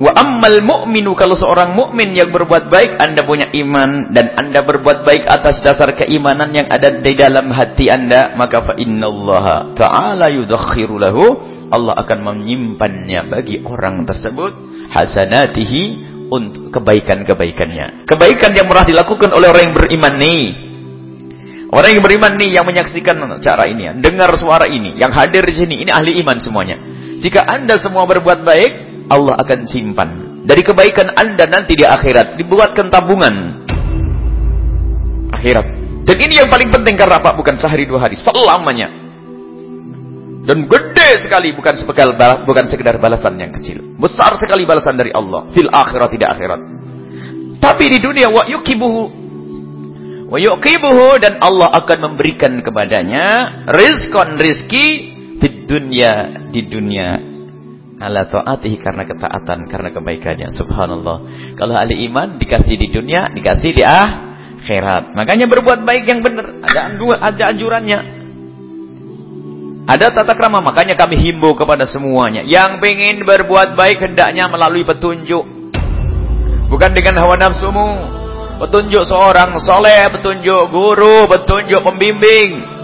Wa ammal mu'minu kalau seorang mukmin yang berbuat baik, Anda punya iman dan Anda berbuat baik atas dasar keimanan yang ada di dalam hati Anda, maka fa innallaha ta'ala yudakhiru lahu Allah akan menyimpannya bagi orang tersebut hasanatihi untuk kebaikan-kebaikannya. Kebaikan yang murah dilakukan oleh orang yang beriman nih. Orang yang beriman nih yang menyaksikan cara ini, dengar suara ini, yang hadir di sini, ini ahli iman semuanya. Jika Anda semua berbuat baik, Allah akan simpan. Dari kebaikan anda nanti di akhirat. Dibuatkan tabungan. Akhirat. Dan ini yang paling penting karena apa? Bukan sehari dua hari. Selamanya. Dan gede sekali. Bukan sekedar, bukan sekedar balasan yang kecil. Besar sekali balasan dari Allah. Fil akhirat tidak akhirat. Tapi di dunia. Wa yukibuhu. Wa yukibuhu. Dan Allah akan memberikan kepadanya. Rizkon rizki. Di dunia. Di dunia ala taatihi karena ketaatan, karena kebaikannya. Subhanallah. Kalau ahli iman dikasih di dunia, dikasih di akhirat. Makanya berbuat baik yang benar. Ada dua ada anjurannya. Ada tata krama, makanya kami himbau kepada semuanya. Yang ingin berbuat baik hendaknya melalui petunjuk. Bukan dengan hawa nafsumu. Petunjuk seorang soleh, petunjuk guru, petunjuk pembimbing.